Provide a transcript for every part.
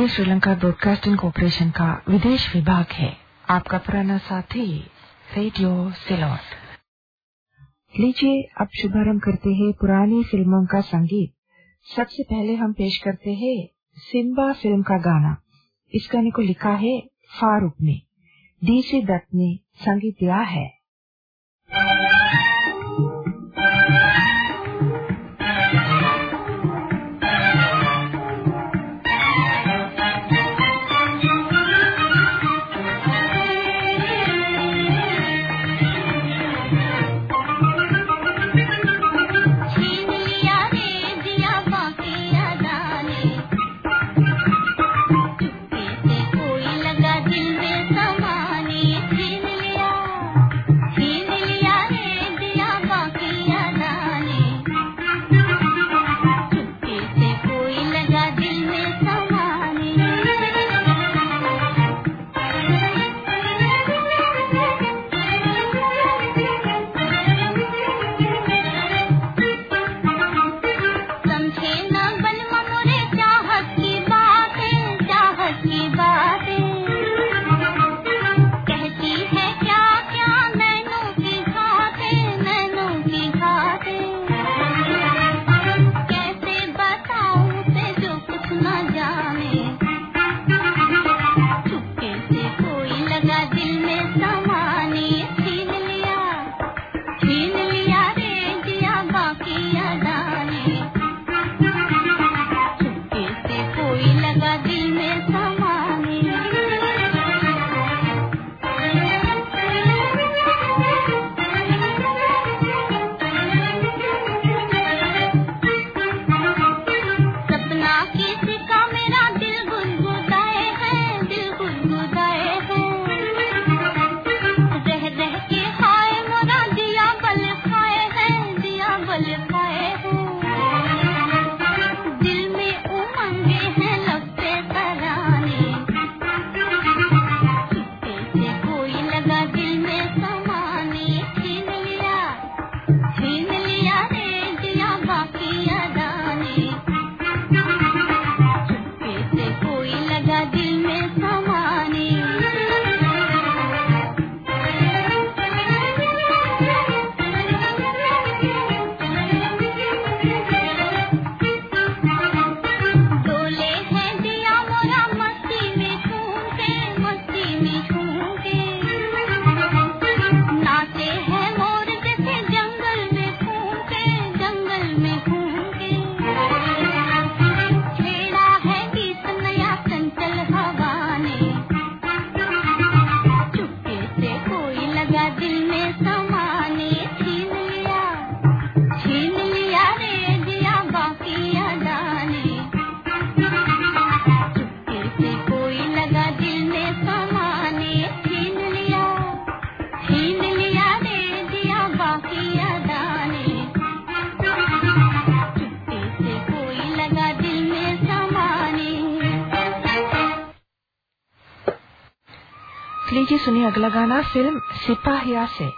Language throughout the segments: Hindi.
ये श्रीलंका ब्रॉडकास्टिंग कॉरपोरेशन का विदेश विभाग है। आपका पुराना साथी, रेडियो सिलोट। लीजिए, अब शुभारंभ करते हैं पुरानी फ़िल्मों का संगीत। सबसे पहले हम पेश करते हैं सिम्बा फ़िल्म का गाना। इस गाने को लिखा है फारूक ने। डीसी दत्त ने संगीत दिया है। सुनिए अगला गाना, फ़िल्म सिपाहिया से।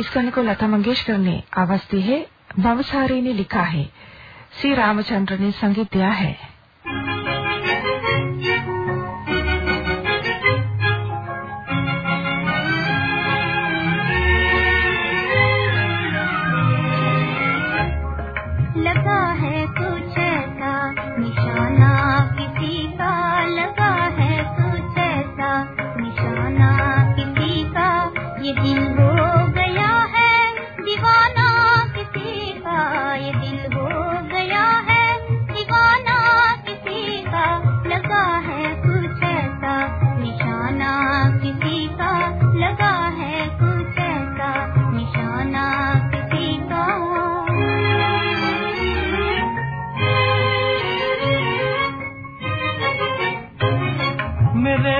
इस गाने को लता मंगेशकर ने आवाज़ दी है। भवसारी ने लिखा है। सी. रामचंद्र ने संगीत दिया है।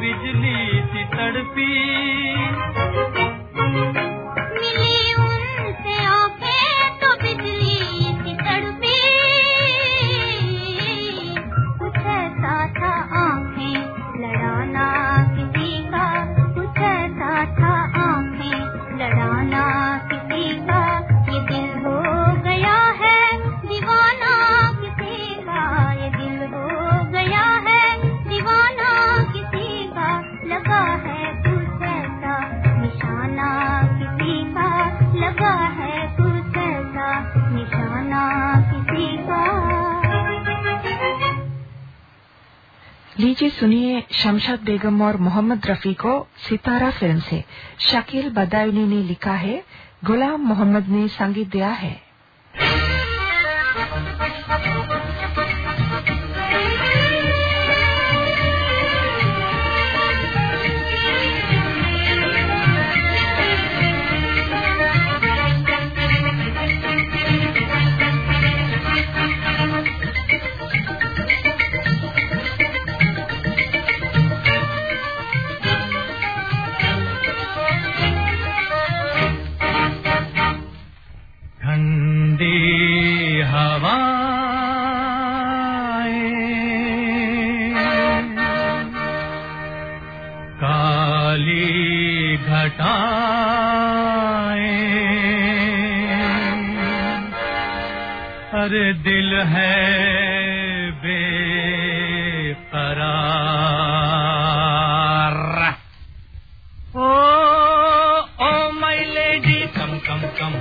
लीजिए शमशद बेगम और मोहम्मद रफी को सितारा फ़िल्म से शकील बदायूनी ने लिखा है, गुलाम मोहम्मद ने संगीत दिया है। छाए अरे दिल है बेकरार ओ ओ मैले जी कम कम कम।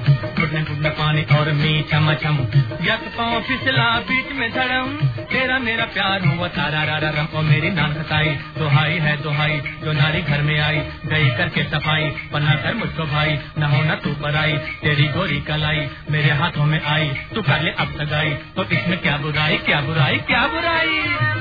फिसला बीच में धड़म। तेरा मेरा प्यार हुआ तारा, रारा, रम। और मेरी नान खताई दुहाई है, दुहाई। जो नारी घर में आई, गई करके सफ़ाई। बना कर मुझको भाई, न हो न तू पर आई तेरी गोरी कलाई मेरे हाथों में आई। तू कर ले अब सगाई। तो इसमें क्या बुराई क्या बुराई क्या बुराई?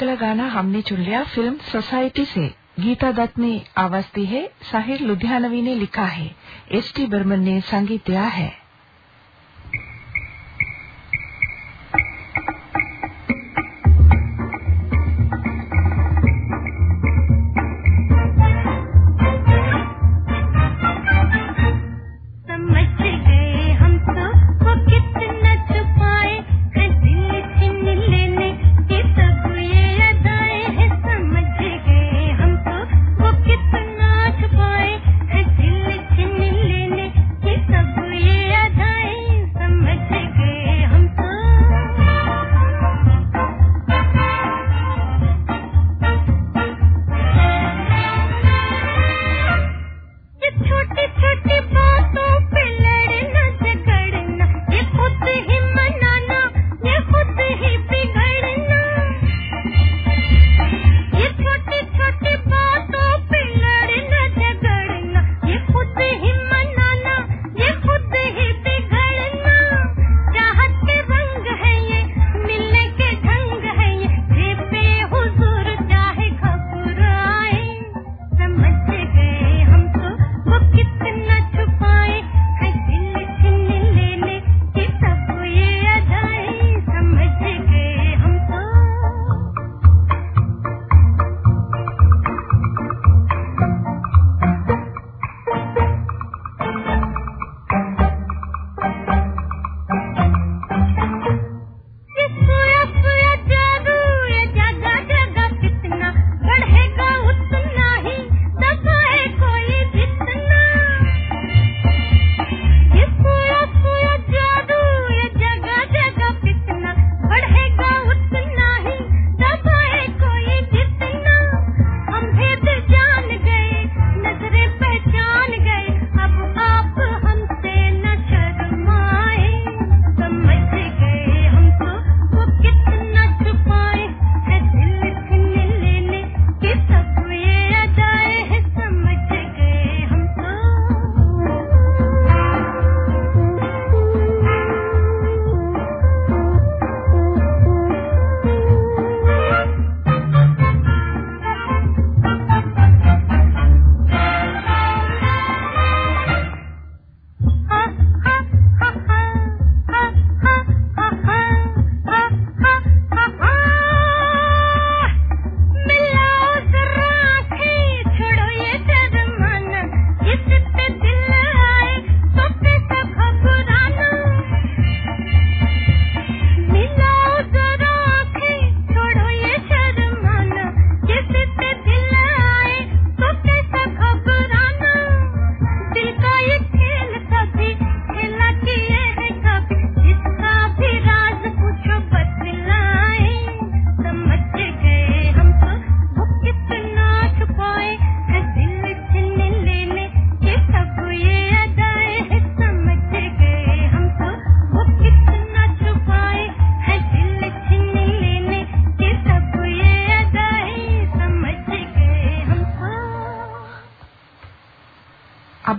अगला गाना हमने चुन लिया फ़िल्म सोसाइटी से। गीता दत्त ने आवाज़ दी है। साहिर लुधियानवी ने लिखा है। एस टी बर्मन ने संगीत दिया है।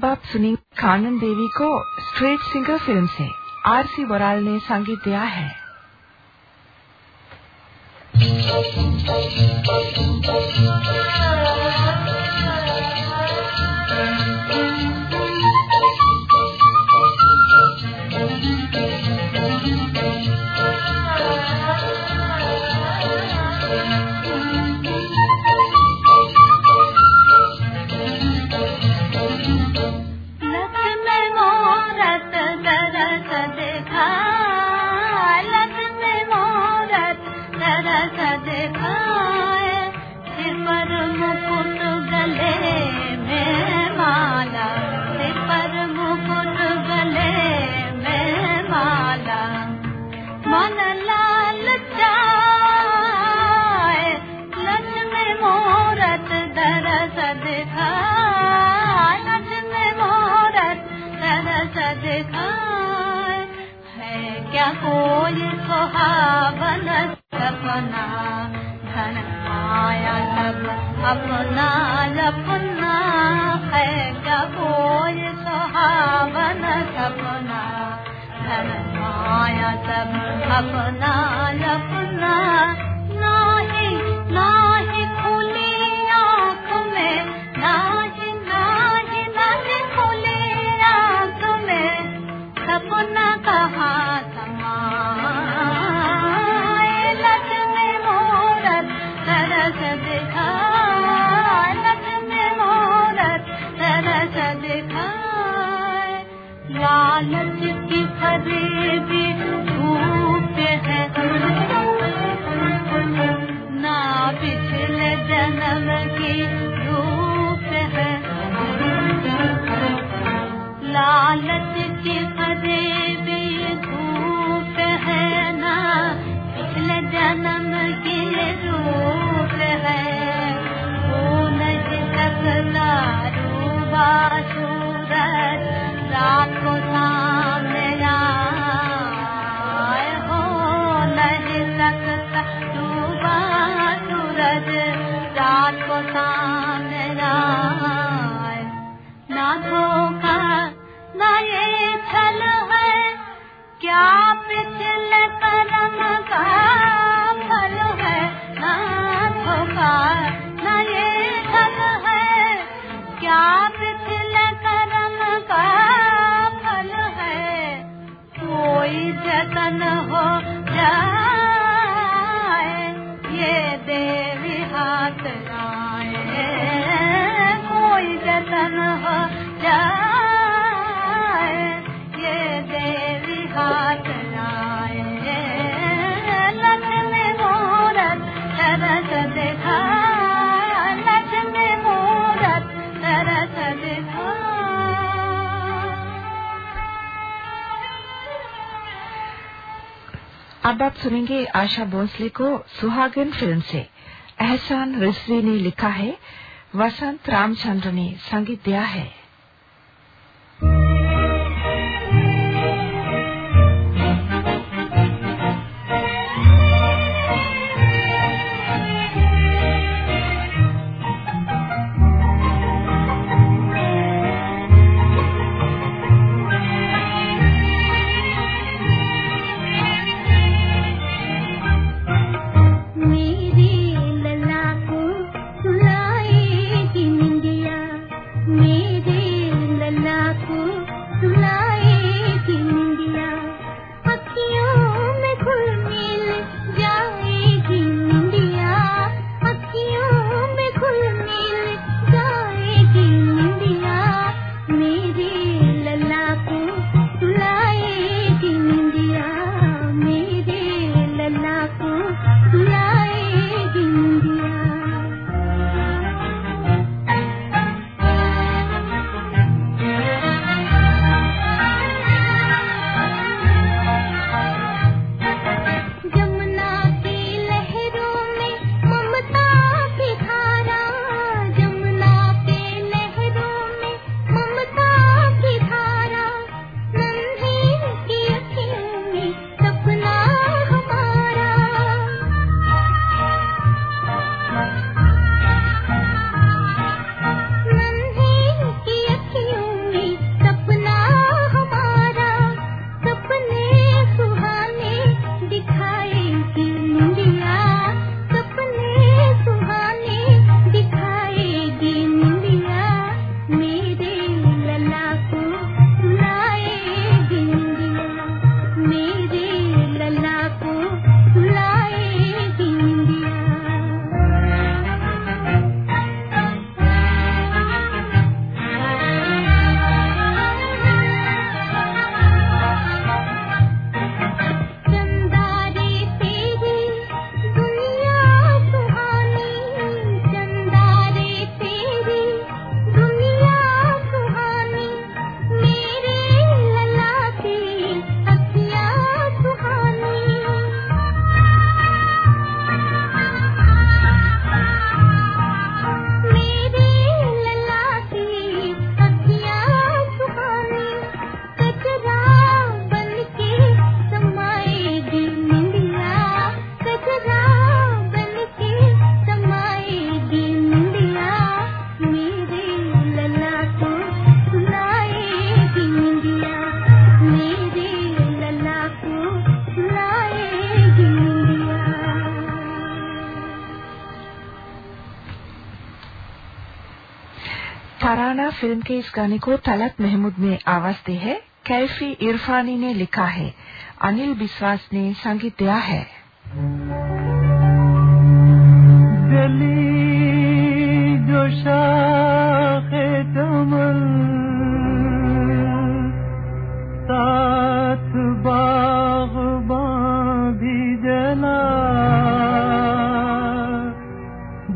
सुनी कानन देवी को स्ट्रेट सिंगर फ़िल्म से। आर सी बोराल ने संगीत दिया है। I'm अब आप सुनेंगे आशा भोसले को सुहागन फ़िल्म से। एहसान रिजवी ने लिखा है, वसंत रामचंद्र ने संगीत दिया है। के इस गाने को तलत महमूद ने आवाज़ दी है। कैफी इरफानी ने लिखा है। अनिल विश्वास ने संगीत दिया है।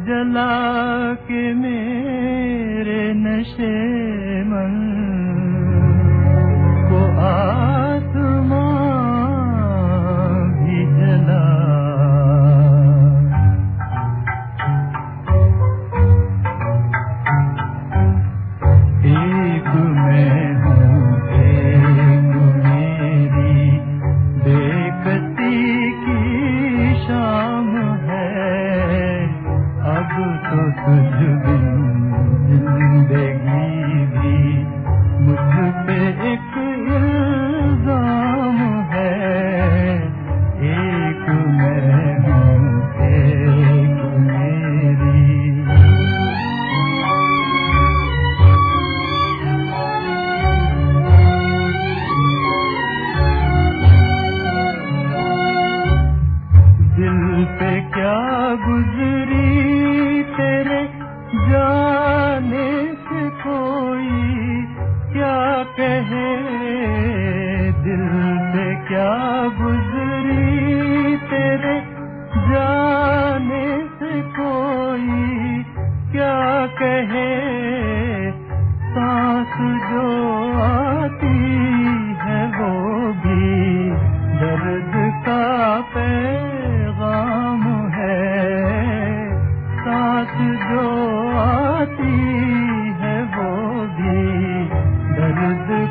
जला के 是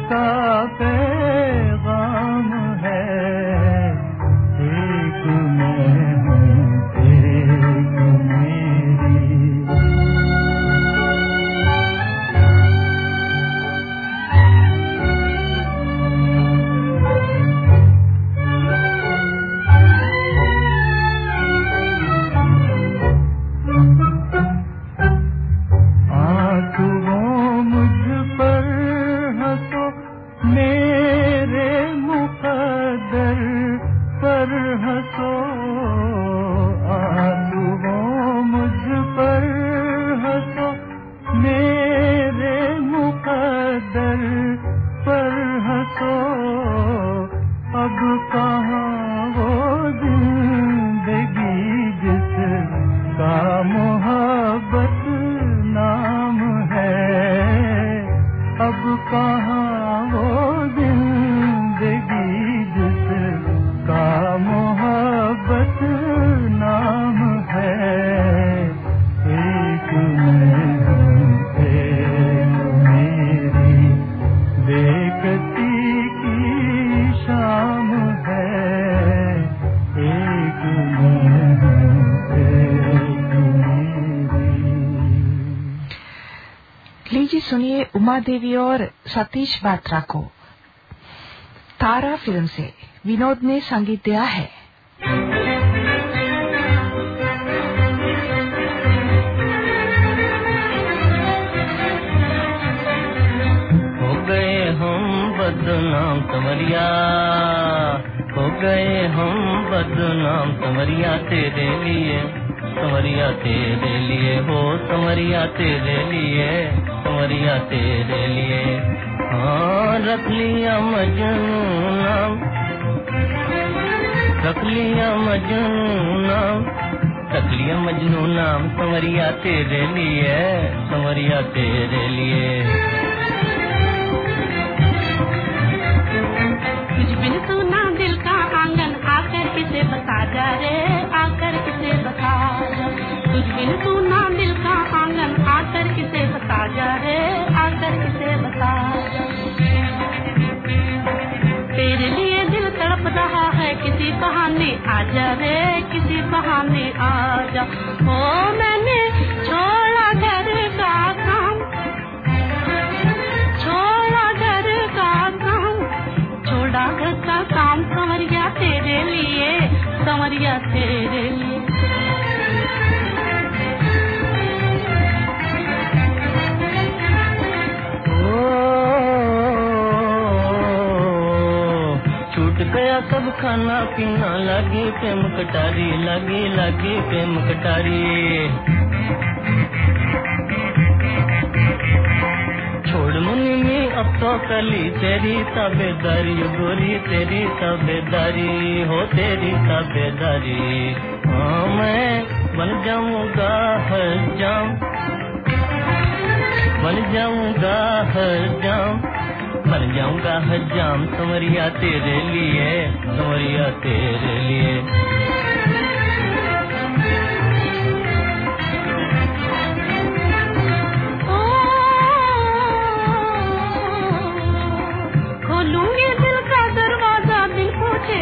cántate देवी और सतीश बात्रा को। तारा फ़िल्म से विनोद ने संगीत दिया है। हो गए हम बदनाम समरिया हो गए हम बदनाम समरिया तेरे समरिया तेरे लिए हो, समरिया तेरे लिए, समरिया तेरे लिए। हाँ रख लिया मजनू नाम रख लिया मजनू नाम रख लिया मजनू नाम समरिया तेरे लिए, समरिया तेरे लिए। कुछ बिन सुना दिल का आँगन आकर किसे बता जा रे। आकर किसे बता जा बिन सुना दिल का आँगन, आकर किसे बता जा रे आकर किसे बता तेरे लिए दिल तड़प रहा है, किसी बहाने आ जा रे किसी बहाने आ जा ओ, मैंने छोड़ा घर का काम, छोड़ा घर का काम, छोड़ा घर का काम समरिया तेरे लिए, समरिया तेरे लिए। सब खाना पीना लगी, प्रेम कटारी, लगी लगी, प्रेम कटारी। छोड़ मुनि में अब तो कली तेरी तबेदारी गोरी, तेरी तबेदारी हो तेरी तबेदारी हाँ मैं बन जाऊँगा हर जाम, बन जाऊँगा हर जाम। बन जाऊँगा हजाम समरिया तेरे लिए, समरिया तेरे लिए।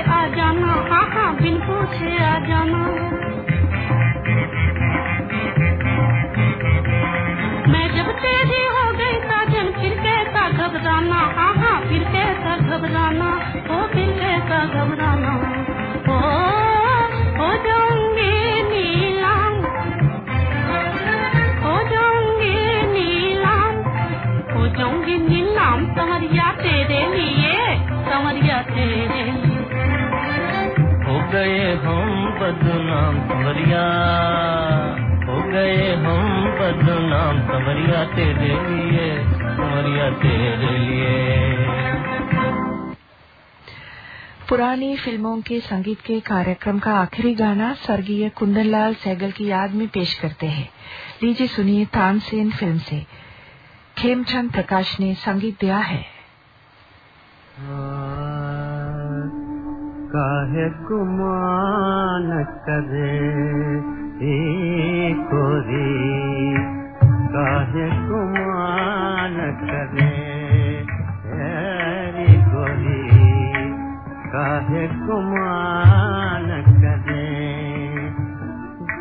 आ जाना हाँ हाँ बिन पूछे आ जाना। बदनाम समरिया हो गए हम बदनाम समरिया तेरे लिए समरिया तेरे लिए। पुरानी फ़िल्मों के संगीत के कार्यक्रम का आखिरी गाना स्वर्गीय कुंदनलाल सहगल की याद में पेश करते हैं। लीजिए सुनिए तानसेन फ़िल्म से। खेमचंद प्रकाश ने संगीत दिया है। काहे गुमान करे काहे गुमान करे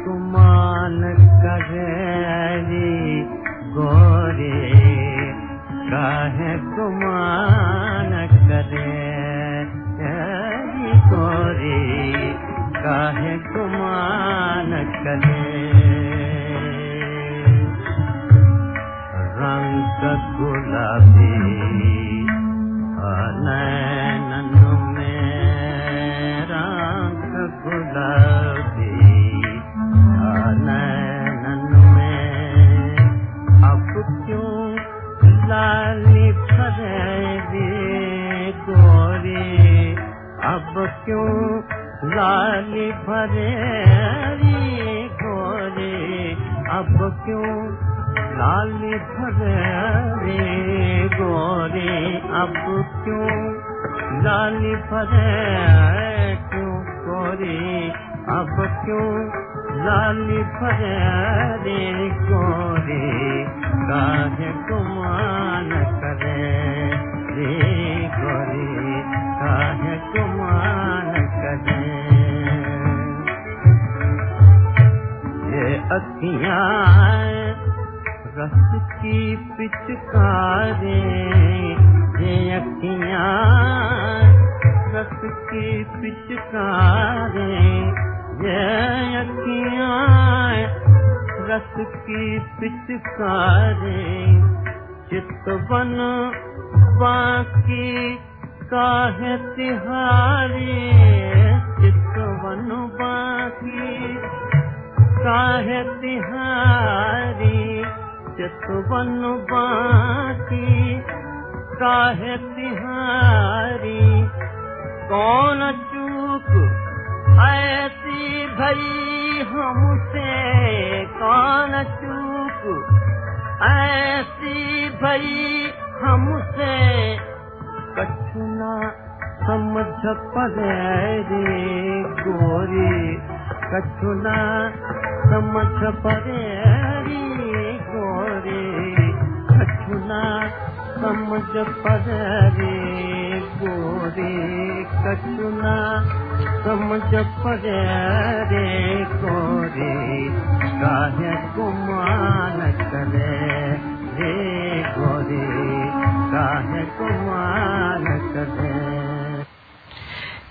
गुमान करे गोरी काहे गुमान करे गोरी काहे गुमान करे रंग गुलाबी नैनन लाली भरेरी गोरी अब क्यों लाली भरेरी गोरी, अब क्यों लाली भरे क्यों गोरी अब क्यों लाली भरे रे गोरी काहे गुमान करे रे गोरी काहे गुमान अखियाँ रस की पिचकारे, ये अखियाँ रस की पिचकारे, ये अखियाँ रस की पिचकारे चितवन बाकी काहे तिहारी चितवन बाकी काहे तिहारी चितवन बाकी काहे तिहारी, कौन चूक ऐसी भई हमसे? कौन चूक ऐसी भई हमसे? कछुना समझ पड़े रे गोरी कछुना समझ पड़े रे गोरी कछुना समझ पड़े रे गोरी कछुना समझ पड़े रे गोरी काहे गुमान करे रे गोरी काहे गुमान करे